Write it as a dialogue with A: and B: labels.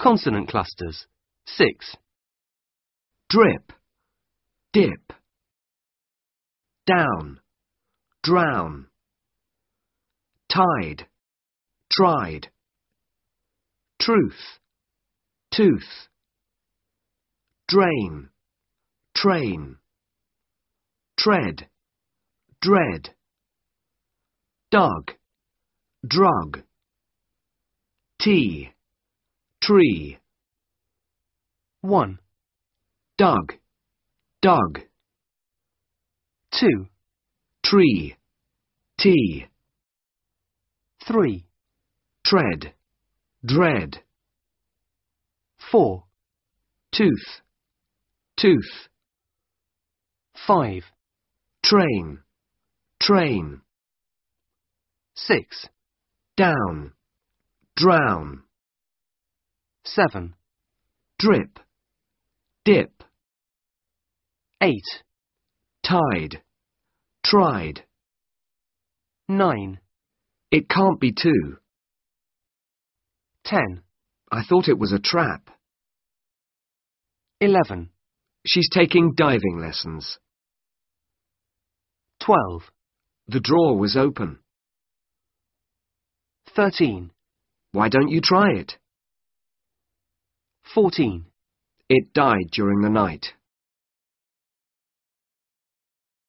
A: Consonant clusters. 6.
B: drip, dip, down, drown, tide, tried, truth, tooth, drain, train, tread, dread, dug, drug, tea, tree,
A: 1,
B: dug, dug,
A: 2,
B: tree, tea,
A: 3,
B: tread, dread,
A: 4,
B: tooth, tooth,
A: 5,
B: train, train,
A: 6,
B: down, drown,
A: 7,
B: drip, dip,
A: 8,
B: tide, tried.
A: 9,
B: It can't be two.
A: 10,
B: I thought it was a trap.
A: 11,
B: She's taking diving lessons.
A: 12,
B: The drawer was open.
A: 13,
B: Why don't you try it?
A: 14.
B: It died during the night.